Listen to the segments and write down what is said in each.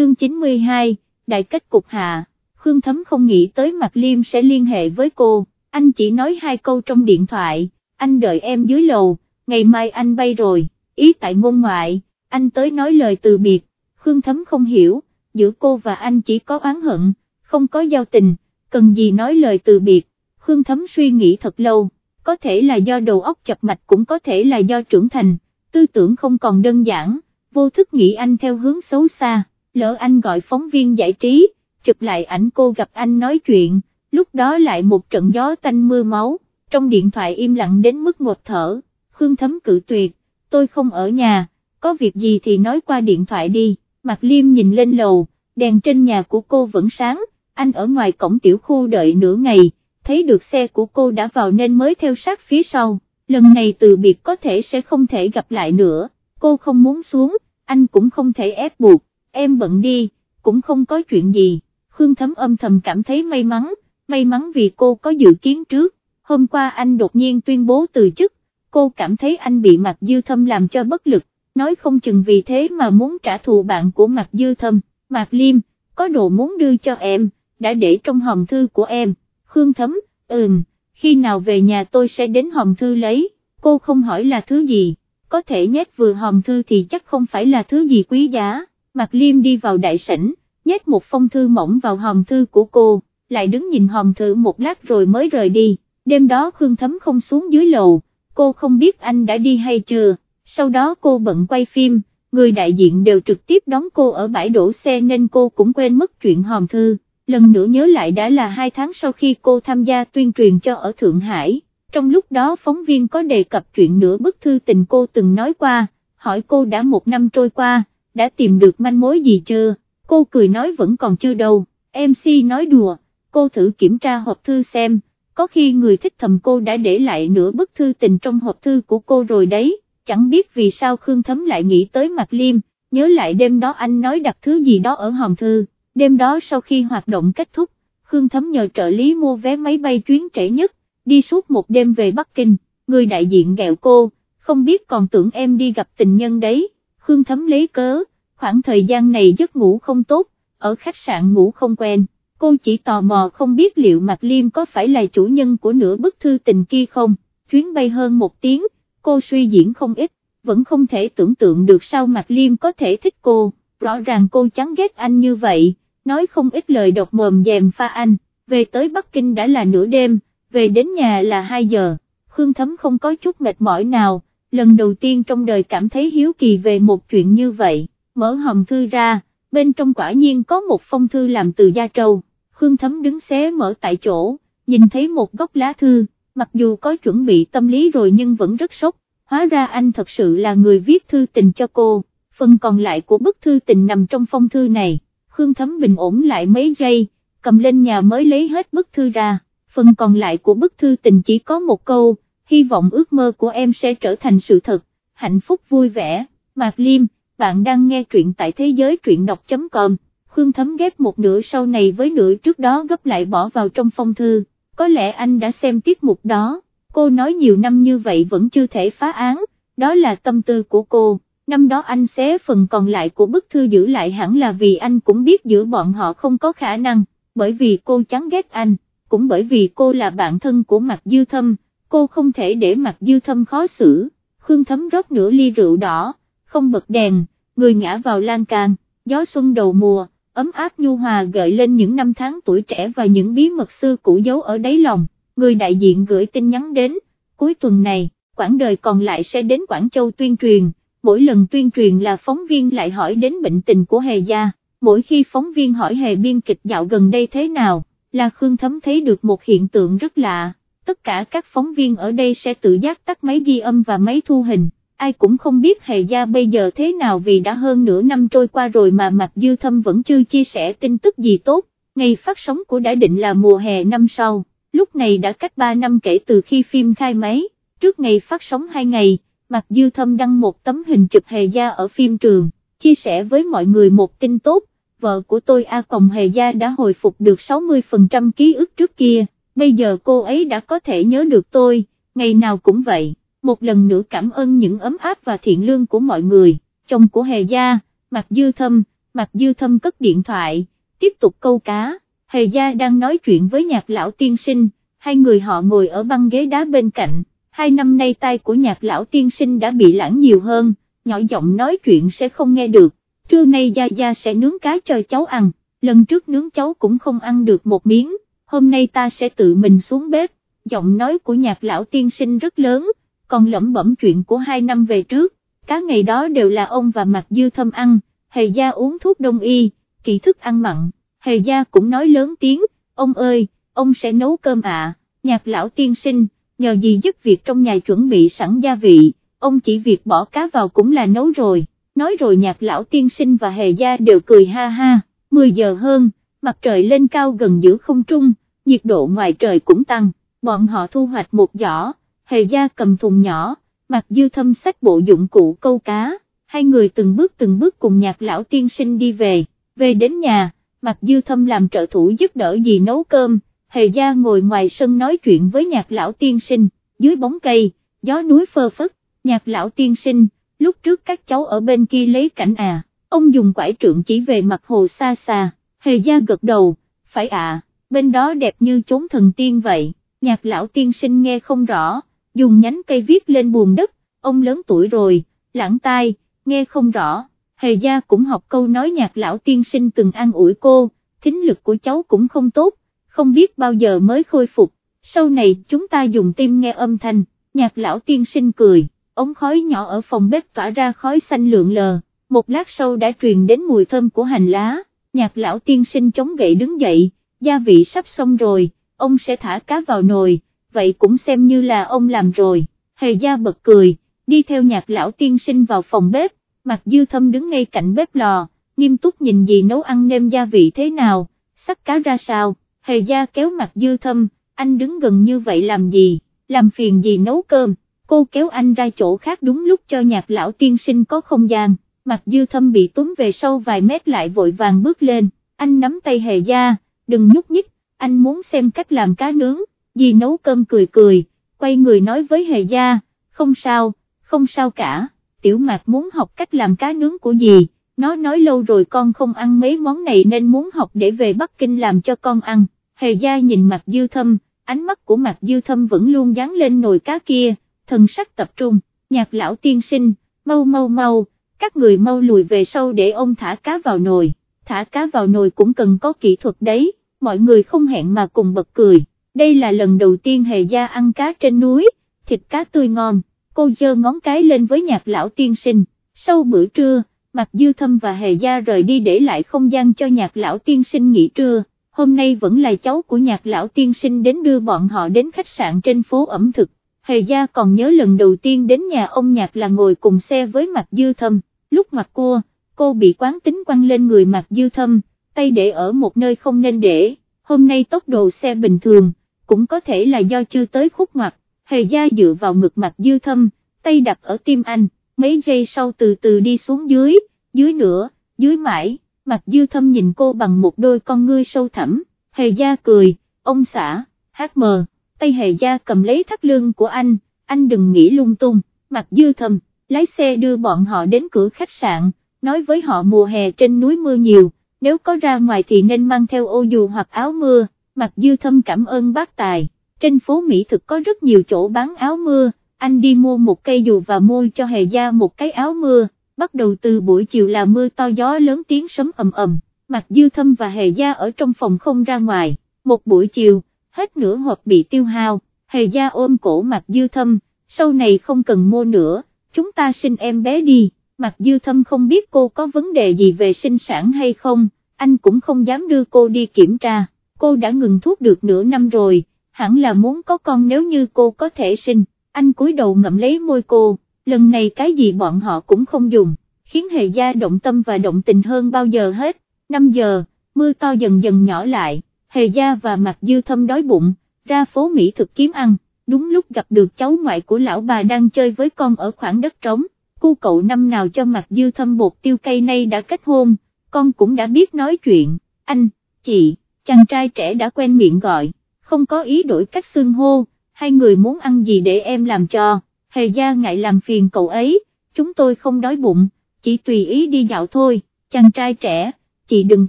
chương 92, đại kết cục hạ, Khương Thấm không nghĩ tới Mạc Liêm sẽ liên hệ với cô, anh chỉ nói hai câu trong điện thoại, anh đợi em dưới lầu, ngày mai anh bay rồi, ý tại ngôn ngoại, anh tới nói lời từ biệt, Khương Thấm không hiểu, giữa cô và anh chỉ có oán hận, không có giao tình, cần gì nói lời từ biệt, Khương Thấm suy nghĩ thật lâu, có thể là do đầu óc chập mạch cũng có thể là do trưởng thành, tư tưởng không còn đơn giản, vô thức nghĩ anh theo hướng xấu xa, lỡ anh gọi phóng viên giải trí, chụp lại ảnh cô gặp anh nói chuyện, lúc đó lại một trận gió tanh mưa máu, trong điện thoại im lặng đến mức ngột thở, Khương Thấm cự tuyệt, tôi không ở nhà, có việc gì thì nói qua điện thoại đi, Mạc Liêm nhìn lên lầu, đèn trên nhà của cô vẫn sáng, anh ở ngoài cổng tiểu khu đợi nửa ngày, thấy được xe của cô đã vào nên mới theo sát phía sau, lần này từ biệt có thể sẽ không thể gặp lại nữa, cô không muốn xuống, anh cũng không thể ép buộc, em bận đi, cũng không có chuyện gì, Khương Thấm âm thầm cảm thấy may mắn, may mắn vì cô có dự kiến trước, hôm qua anh đột nhiên tuyên bố từ chức, cô cảm thấy anh bị Mạc Dư Thâm làm cho bất lực, nói không chừng vì thế mà muốn trả thù bạn của Mạc Dư Thâm, Mạc Liêm, có đồ muốn đưa cho em, đã để trong hòm thư của em, Khương Thấm, ừm, khi nào về nhà tôi sẽ đến hòm thư lấy, cô không hỏi là thứ gì, có thể nhét vừa hòm thư thì chắc không phải là thứ gì quý giá, Mạc Liêm đi vào đại sảnh, nhét một phong thư mỏng vào hòm thư của cô, lại đứng nhìn hòm thư một lát rồi mới rời đi, đêm đó Khương Thấm không xuống dưới lầu, cô không biết anh đã đi hay chưa, sau đó cô bận quay phim, người đại diện đều trực tiếp đón cô ở bãi đổ xe nên cô cũng quên mất chuyện hòm thư, lần nữa nhớ lại đã là hai tháng sau khi cô tham gia tuyên truyền cho ở Thượng Hải, trong lúc đó phóng viên có đề cập chuyện nửa bức thư tình cô từng nói qua, hỏi cô đã một năm trôi qua, đã tìm được manh mối gì chưa, cô cười nói vẫn còn chưa đâu, MC nói đùa, cô thử kiểm tra hộp thư xem, có khi người thích thầm cô đã để lại nửa bức thư tình trong hộp thư của cô rồi đấy, chẳng biết vì sao Khương Thấm lại nghĩ tới Mạc Liêm, nhớ lại đêm đó anh nói đặt thứ gì đó ở hòm thư, đêm đó sau khi hoạt động kết thúc, Khương Thấm nhờ trợ lý mua vé máy bay chuyến trễ nhất, đi suốt một đêm về Bắc Kinh, người đại diện gẹo cô, không biết còn tưởng em đi gặp tình nhân đấy, Khương Thấm lấy cớ, khoảng thời gian này giấc ngủ không tốt, ở khách sạn ngủ không quen, cô chỉ tò mò không biết liệu Mạc Liêm có phải là chủ nhân của nửa bức thư tình kia không, chuyến bay hơn một tiếng, cô suy diễn không ít, vẫn không thể tưởng tượng được sao Mạc Liêm có thể thích cô, rõ ràng cô chán ghét anh như vậy, nói không ít lời độc mồm dèm pha anh, về tới Bắc Kinh đã là nửa đêm, về đến nhà là 2 giờ, Khương Thấm không có chút mệt mỏi nào, lần đầu tiên trong đời cảm thấy hiếu kỳ về một chuyện như vậy, mở hòm thư ra, bên trong quả nhiên có một phong thư làm từ da trâu, Khương Thấm đứng xé mở tại chỗ, nhìn thấy một góc lá thư, mặc dù có chuẩn bị tâm lý rồi nhưng vẫn rất sốc, hóa ra anh thật sự là người viết thư tình cho cô, phần còn lại của bức thư tình nằm trong phong thư này, Khương Thấm bình ổn lại mấy giây, cầm lên nhà mới lấy hết bức thư ra, phần còn lại của bức thư tình chỉ có một câu, hy vọng ước mơ của em sẽ trở thành sự thật, hạnh phúc vui vẻ, Mạc Liêm, bạn đang nghe truyện tại thế giới truyện đọc.com, Khương Thấm ghép một nửa sau này với nửa trước đó gấp lại bỏ vào trong phong thư, có lẽ anh đã xem tiết mục đó, cô nói nhiều năm như vậy vẫn chưa thể phá án, đó là tâm tư của cô, năm đó anh xé phần còn lại của bức thư giữ lại hẳn là vì anh cũng biết giữa bọn họ không có khả năng, bởi vì cô chán ghét anh, cũng bởi vì cô là bạn thân của Mạc Dư Thâm, cô không thể để mặt Dư Thâm khó xử, Khương Thấm rót nửa ly rượu đỏ, không bật đèn, người ngã vào lan can, gió xuân đầu mùa, ấm áp nhu hòa gợi lên những năm tháng tuổi trẻ và những bí mật xưa cũ giấu ở đáy lòng, người đại diện gửi tin nhắn đến, cuối tuần này, quãng đời còn lại sẽ đến Quảng Châu tuyên truyền, mỗi lần tuyên truyền là phóng viên lại hỏi đến bệnh tình của Hề Gia, mỗi khi phóng viên hỏi Hề biên kịch dạo gần đây thế nào, là Khương Thấm thấy được một hiện tượng rất lạ, tất cả các phóng viên ở đây sẽ tự giác tắt máy ghi âm và máy thu hình. Ai cũng không biết hề gia bây giờ thế nào vì đã hơn nửa năm trôi qua rồi mà Mạc Dư Thâm vẫn chưa chia sẻ tin tức gì tốt, ngày phát sóng của đã định là mùa hè năm sau, lúc này đã cách 3 năm kể từ khi phim khai máy, trước ngày phát sóng 2 ngày, Mạc Dư Thâm đăng một tấm hình chụp hề gia ở phim trường, chia sẻ với mọi người một tin tốt, vợ của tôi A Còng hề gia đã hồi phục được 60% ký ức trước kia, bây giờ cô ấy đã có thể nhớ được tôi, ngày nào cũng vậy một lần nữa cảm ơn những ấm áp và thiện lương của mọi người, chồng của Hề Gia, Mạc Dư Thâm, Mạc Dư Thâm cất điện thoại, tiếp tục câu cá, Hề Gia đang nói chuyện với nhạc lão tiên sinh, hai người họ ngồi ở băng ghế đá bên cạnh, hai năm nay tay của nhạc lão tiên sinh đã bị lãng nhiều hơn, nhỏ giọng nói chuyện sẽ không nghe được, trưa nay Gia Gia sẽ nướng cá cho cháu ăn, lần trước nướng cháu cũng không ăn được một miếng, hôm nay ta sẽ tự mình xuống bếp, giọng nói của nhạc lão tiên sinh rất lớn, còn lẩm bẩm chuyện của hai năm về trước, cá ngày đó đều là ông và Mạc Dư Thâm ăn, Hề Gia uống thuốc đông y, kỳ thức ăn mặn, Hề Gia cũng nói lớn tiếng, ông ơi, ông sẽ nấu cơm ạ, nhạc lão tiên sinh, nhờ gì giúp việc trong nhà chuẩn bị sẵn gia vị, ông chỉ việc bỏ cá vào cũng là nấu rồi, nói rồi nhạc lão tiên sinh và Hề Gia đều cười ha ha, 10 giờ hơn, mặt trời lên cao gần giữa không trung, nhiệt độ ngoài trời cũng tăng, bọn họ thu hoạch một giỏ, Hề Gia cầm thùng nhỏ, mặc dư thâm sách bộ dụng cụ câu cá, hai người từng bước từng bước cùng nhạc lão tiên sinh đi về, về đến nhà, mặc dư thâm làm trợ thủ giúp đỡ gì nấu cơm, hề gia ngồi ngoài sân nói chuyện với nhạc lão tiên sinh, dưới bóng cây, gió núi phơ phất, nhạc lão tiên sinh, lúc trước các cháu ở bên kia lấy cảnh à, ông dùng quải trượng chỉ về mặt hồ xa xa, hề gia gật đầu, phải à, bên đó đẹp như chốn thần tiên vậy, nhạc lão tiên sinh nghe không rõ, dùng nhánh cây viết lên buồn đất, ông lớn tuổi rồi, lãng tai, nghe không rõ, hề gia cũng học câu nói nhạc lão tiên sinh từng ăn ủi cô, thính lực của cháu cũng không tốt, không biết bao giờ mới khôi phục, sau này chúng ta dùng tim nghe âm thanh, nhạc lão tiên sinh cười, ống khói nhỏ ở phòng bếp tỏa ra khói xanh lượn lờ, một lát sau đã truyền đến mùi thơm của hành lá, nhạc lão tiên sinh chống gậy đứng dậy, gia vị sắp xong rồi, ông sẽ thả cá vào nồi, vậy cũng xem như là ông làm rồi, hề gia bật cười, đi theo nhạc lão tiên sinh vào phòng bếp, mặt dư thâm đứng ngay cạnh bếp lò, nghiêm túc nhìn gì nấu ăn nêm gia vị thế nào, sắc cá ra sao, hề gia kéo mặt dư thâm, anh đứng gần như vậy làm gì, làm phiền gì nấu cơm, cô kéo anh ra chỗ khác đúng lúc cho nhạc lão tiên sinh có không gian, mặt dư thâm bị túm về sau vài mét lại vội vàng bước lên, anh nắm tay hề gia, đừng nhúc nhích, anh muốn xem cách làm cá nướng, dì nấu cơm cười cười, quay người nói với hề gia, không sao, không sao cả, tiểu mạc muốn học cách làm cá nướng của dì, nó nói lâu rồi con không ăn mấy món này nên muốn học để về Bắc Kinh làm cho con ăn, hề gia nhìn mặt dư thâm, ánh mắt của mặt dư thâm vẫn luôn dán lên nồi cá kia, thần sắc tập trung, nhạc lão tiên sinh, mau mau mau, các người mau lùi về sau để ông thả cá vào nồi, thả cá vào nồi cũng cần có kỹ thuật đấy, mọi người không hẹn mà cùng bật cười. Đây là lần đầu tiên hề gia ăn cá trên núi, thịt cá tươi ngon, cô giơ ngón cái lên với nhạc lão tiên sinh, sau bữa trưa, Mạc Dư Thâm và hề gia rời đi để lại không gian cho nhạc lão tiên sinh nghỉ trưa, hôm nay vẫn là cháu của nhạc lão tiên sinh đến đưa bọn họ đến khách sạn trên phố ẩm thực, hề gia còn nhớ lần đầu tiên đến nhà ông nhạc là ngồi cùng xe với Mạc Dư Thâm, lúc mặt cua, cô bị quán tính quăng lên người mặt Dư Thâm, tay để ở một nơi không nên để, hôm nay tốc độ xe bình thường cũng có thể là do chưa tới khúc mặt, hề gia dựa vào ngực mặt dư thâm, tay đặt ở tim anh, mấy giây sau từ từ đi xuống dưới, dưới nữa, dưới mãi, mặt dư thâm nhìn cô bằng một đôi con ngươi sâu thẳm, hề gia cười, ông xã, hát mờ, tay hề gia cầm lấy thắt lưng của anh, anh đừng nghĩ lung tung, mặt dư thâm, lái xe đưa bọn họ đến cửa khách sạn, nói với họ mùa hè trên núi mưa nhiều, nếu có ra ngoài thì nên mang theo ô dù hoặc áo mưa. Mặc Dư Thâm cảm ơn bác tài, trên phố Mỹ thực có rất nhiều chỗ bán áo mưa, anh đi mua một cây dù và mua cho Hề Gia một cái áo mưa, bắt đầu từ buổi chiều là mưa to gió lớn tiếng sấm ầm ầm, Mặc Dư Thâm và Hề Gia ở trong phòng không ra ngoài, một buổi chiều, hết nửa hộp bị tiêu hao, Hề Gia ôm cổ Mặc Dư Thâm, sau này không cần mua nữa, chúng ta sinh em bé đi, mặc Dư Thâm không biết cô có vấn đề gì về sinh sản hay không, anh cũng không dám đưa cô đi kiểm tra. Cô đã ngừng thuốc được nửa năm rồi, hẳn là muốn có con nếu như cô có thể sinh, anh cúi đầu ngậm lấy môi cô, lần này cái gì bọn họ cũng không dùng, khiến hề gia động tâm và động tình hơn bao giờ hết, 5 giờ, mưa to dần dần nhỏ lại, hề gia và mặt dư thâm đói bụng, ra phố Mỹ thực kiếm ăn, đúng lúc gặp được cháu ngoại của lão bà đang chơi với con ở khoảng đất trống, cu cậu năm nào cho mặt dư thâm bột tiêu cây nay đã kết hôn, con cũng đã biết nói chuyện, anh, chị chàng trai trẻ đã quen miệng gọi, không có ý đổi cách xưng hô, hai người muốn ăn gì để em làm cho, hề gia ngại làm phiền cậu ấy, chúng tôi không đói bụng, chỉ tùy ý đi dạo thôi, chàng trai trẻ, chị đừng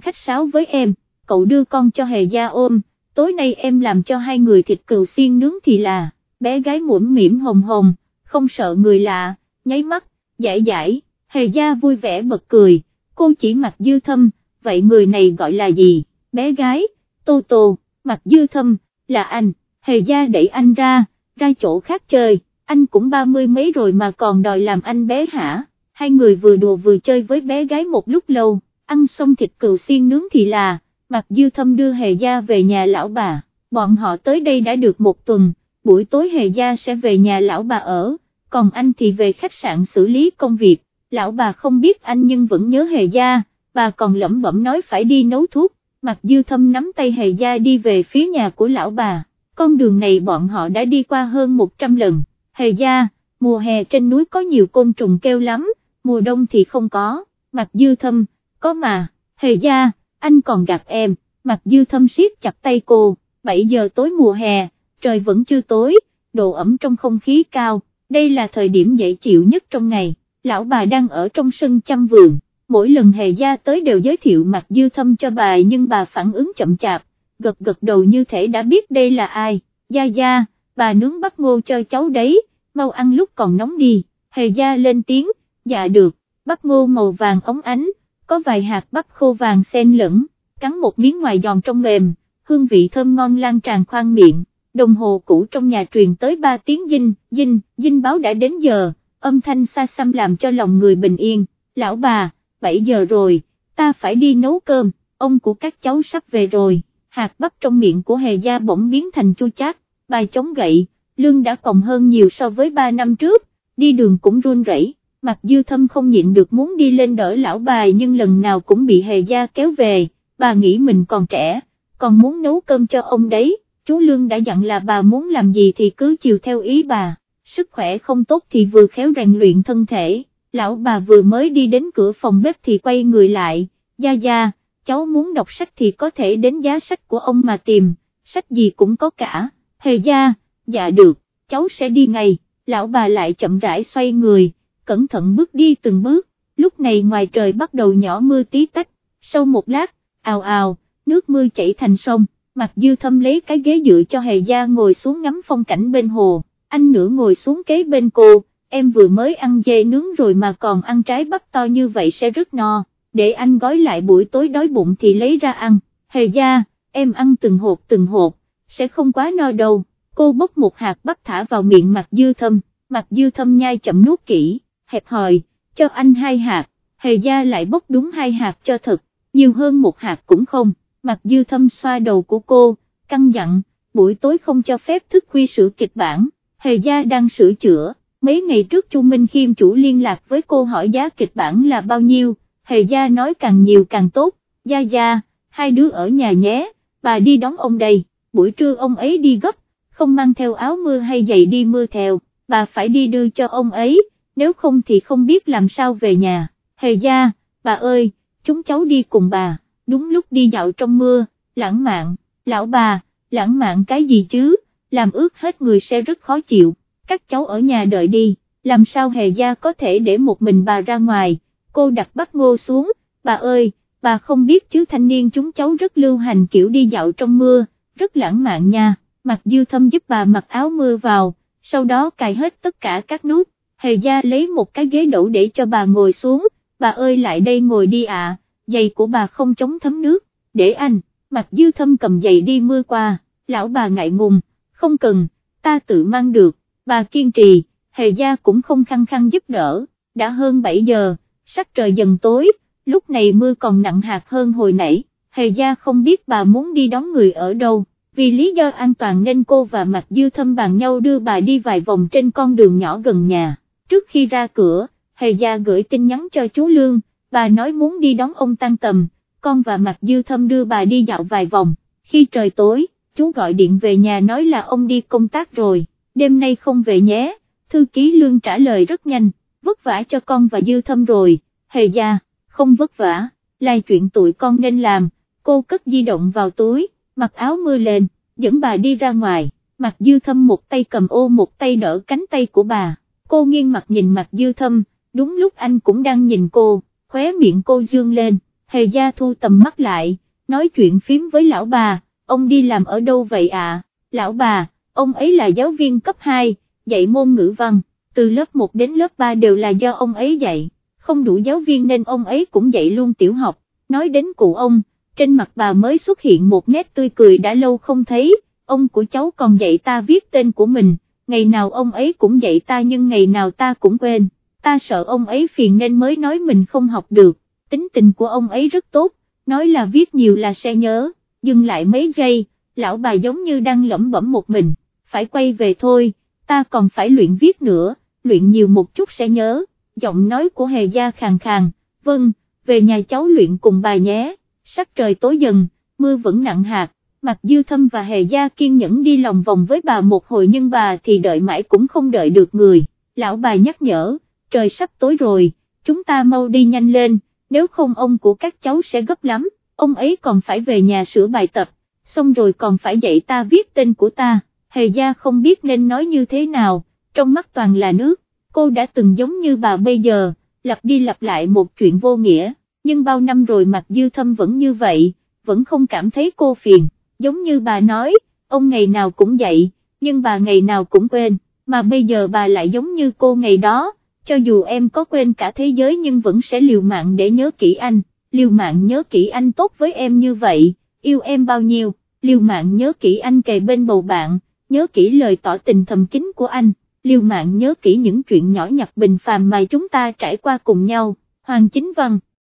khách sáo với em, cậu đưa con cho hề gia ôm, tối nay em làm cho hai người thịt cừu xiên nướng thì là, bé gái mũm mỉm hồng hồng, không sợ người lạ, nháy mắt, giải giải, hề gia vui vẻ bật cười, cô chỉ mặt dư thâm, vậy người này gọi là gì, bé gái, tô tô, mặt dư thâm, là anh, hề gia đẩy anh ra, ra chỗ khác chơi, anh cũng ba mươi mấy rồi mà còn đòi làm anh bé hả, hai người vừa đùa vừa chơi với bé gái một lúc lâu, ăn xong thịt cừu xiên nướng thì là, mặc dư thâm đưa hề gia về nhà lão bà, bọn họ tới đây đã được một tuần, buổi tối hề gia sẽ về nhà lão bà ở, còn anh thì về khách sạn xử lý công việc, lão bà không biết anh nhưng vẫn nhớ hề gia, bà còn lẩm bẩm nói phải đi nấu thuốc, mặc dư thâm nắm tay hề gia đi về phía nhà của lão bà, con đường này bọn họ đã đi qua hơn 100 lần, hề gia, mùa hè trên núi có nhiều côn trùng kêu lắm, mùa đông thì không có, mặc dư thâm, có mà, hề gia, anh còn gạt em, mặt dư thâm siết chặt tay cô, 7 giờ tối mùa hè, trời vẫn chưa tối, độ ẩm trong không khí cao, đây là thời điểm dễ chịu nhất trong ngày, lão bà đang ở trong sân chăm vườn, mỗi lần hề gia tới đều giới thiệu mặt dư thâm cho bà nhưng bà phản ứng chậm chạp, gật gật đầu như thể đã biết đây là ai, gia gia, bà nướng bắp ngô cho cháu đấy, mau ăn lúc còn nóng đi, hề gia lên tiếng, dạ được, bắp ngô màu vàng ống ánh, có vài hạt bắp khô vàng xen lẫn, cắn một miếng ngoài giòn trong mềm, hương vị thơm ngon lan tràn khoang miệng, đồng hồ cũ trong nhà truyền tới 3 tiếng dinh, dinh, dinh báo đã đến giờ, âm thanh xa xăm làm cho lòng người bình yên, lão bà, 7 giờ rồi, ta phải đi nấu cơm, ông của các cháu sắp về rồi, hạt bắp trong miệng của hề gia bỗng biến thành chua chát, bài chống gậy, lương đã còng hơn nhiều so với 3 năm trước, đi đường cũng run rẩy. Mặt dư thâm không nhịn được muốn đi lên đỡ lão bà nhưng lần nào cũng bị hề gia kéo về, bà nghĩ mình còn trẻ, còn muốn nấu cơm cho ông đấy, chú Lương đã dặn là bà muốn làm gì thì cứ chiều theo ý bà, sức khỏe không tốt thì vừa khéo rèn luyện thân thể, lão bà vừa mới đi đến cửa phòng bếp thì quay người lại, gia gia, cháu muốn đọc sách thì có thể đến giá sách của ông mà tìm, sách gì cũng có cả, hề gia, dạ được, cháu sẽ đi ngay, lão bà lại chậm rãi xoay người, cẩn thận bước đi từng bước, lúc này ngoài trời bắt đầu nhỏ mưa tí tách, sau một lát, ào ào, nước mưa chảy thành sông, mặt dư thâm lấy cái ghế dựa cho hề gia ngồi xuống ngắm phong cảnh bên hồ, anh nữa ngồi xuống kế bên cô, em vừa mới ăn dê nướng rồi mà còn ăn trái bắp to như vậy sẽ rất no, để anh gói lại buổi tối đói bụng thì lấy ra ăn, hề gia, em ăn từng hộp từng hộp, sẽ không quá no đâu, cô bốc một hạt bắp thả vào miệng mặt dư thâm, mặt dư thâm nhai chậm nuốt kỹ, hẹp hòi, cho anh hai hạt, hề gia lại bốc đúng hai hạt cho thật, nhiều hơn một hạt cũng không, mặt dư thâm xoa đầu của cô, căng dặn, buổi tối không cho phép thức khuya sửa kịch bản, hề gia đang sửa chữa, mấy ngày trước Chu Minh Khiêm chủ liên lạc với cô hỏi giá kịch bản là bao nhiêu, hề gia nói càng nhiều càng tốt, gia gia, hai đứa ở nhà nhé, bà đi đón ông đây, buổi trưa ông ấy đi gấp, không mang theo áo mưa hay giày đi mưa theo, bà phải đi đưa cho ông ấy, nếu không thì không biết làm sao về nhà, hề gia, bà ơi, chúng cháu đi cùng bà, đúng lúc đi dạo trong mưa, lãng mạn, lão bà, lãng mạn cái gì chứ, làm ướt hết người sẽ rất khó chịu, các cháu ở nhà đợi đi, làm sao hề gia có thể để một mình bà ra ngoài, cô đặt bắt ngô xuống, bà ơi, bà không biết chứ thanh niên chúng cháu rất lưu hành kiểu đi dạo trong mưa, rất lãng mạn nha, mặc dư thâm giúp bà mặc áo mưa vào, sau đó cài hết tất cả các nút, hề gia lấy một cái ghế đổ để cho bà ngồi xuống, bà ơi lại đây ngồi đi ạ, giày của bà không chống thấm nước, để anh, mặt dư thâm cầm giày đi mưa qua, lão bà ngại ngùng, không cần, ta tự mang được, bà kiên trì, hề gia cũng không khăng khăng giúp đỡ, đã hơn 7 giờ, sắc trời dần tối, lúc này mưa còn nặng hạt hơn hồi nãy, hề gia không biết bà muốn đi đón người ở đâu, vì lý do an toàn nên cô và Mạc Dư Thâm bàn nhau đưa bà đi vài vòng trên con đường nhỏ gần nhà, trước khi ra cửa, hề gia gửi tin nhắn cho chú Lương, bà nói muốn đi đón ông tăng tầm, con và Mạc Dư Thâm đưa bà đi dạo vài vòng, khi trời tối, chú gọi điện về nhà nói là ông đi công tác rồi, đêm nay không về nhé, thư ký Lương trả lời rất nhanh, vất vả cho con và Dư Thâm rồi, hề gia, không vất vả, là chuyện tụi con nên làm, cô cất di động vào túi, mặc áo mưa lên, dẫn bà đi ra ngoài, Mạc Dư Thâm một tay cầm ô một tay đỡ cánh tay của bà, cô nghiêng mặt nhìn mặt Dư Thâm, đúng lúc anh cũng đang nhìn cô, khóe miệng cô dương lên, hề gia thu tầm mắt lại, nói chuyện phím với lão bà, ông đi làm ở đâu vậy ạ, lão bà, ông ấy là giáo viên cấp 2, dạy môn ngữ văn, từ lớp 1 đến lớp 3 đều là do ông ấy dạy, không đủ giáo viên nên ông ấy cũng dạy luôn tiểu học, nói đến cụ ông, trên mặt bà mới xuất hiện một nét tươi cười đã lâu không thấy, ông của cháu còn dạy ta viết tên của mình, ngày nào ông ấy cũng dạy ta nhưng ngày nào ta cũng quên, ta sợ ông ấy phiền nên mới nói mình không học được, tính tình của ông ấy rất tốt, nói là viết nhiều là sẽ nhớ, dừng lại mấy giây, lão bà giống như đang lẩm bẩm một mình, phải quay về thôi, ta còn phải luyện viết nữa, luyện nhiều một chút sẽ nhớ, giọng nói của hề gia khàn khàn, vâng, về nhà cháu luyện cùng bà nhé, sắc trời tối dần, mưa vẫn nặng hạt, Mặc dư thâm và hề gia kiên nhẫn đi lòng vòng với bà một hồi nhưng bà thì đợi mãi cũng không đợi được người, lão bà nhắc nhở, trời sắp tối rồi, chúng ta mau đi nhanh lên, nếu không ông của các cháu sẽ gấp lắm, ông ấy còn phải về nhà sửa bài tập, xong rồi còn phải dạy ta viết tên của ta, hề gia không biết nên nói như thế nào, trong mắt toàn là nước, cô đã từng giống như bà bây giờ, lặp đi lặp lại một chuyện vô nghĩa, nhưng bao năm rồi mặc dư thâm vẫn như vậy, vẫn không cảm thấy cô phiền, giống như bà nói, ông ngày nào cũng dậy nhưng bà ngày nào cũng quên, mà bây giờ bà lại giống như cô ngày đó, cho dù em có quên cả thế giới nhưng vẫn sẽ liều mạng để nhớ kỹ anh, liều mạng nhớ kỹ anh tốt với em như vậy, yêu em bao nhiêu, liều mạng nhớ kỹ anh kề bên bầu bạn, nhớ kỹ lời tỏ tình thầm kín của anh, liều mạng nhớ kỹ những chuyện nhỏ nhặt bình phàm mà chúng ta trải qua cùng nhau, Hoàng Chính Văn.